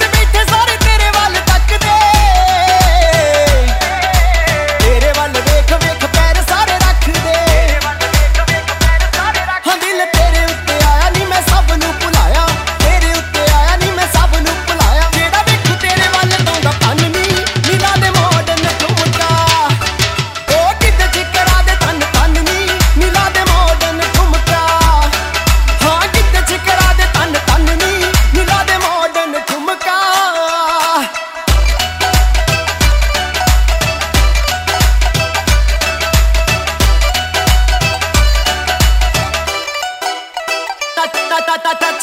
Baktım intizar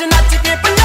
not to get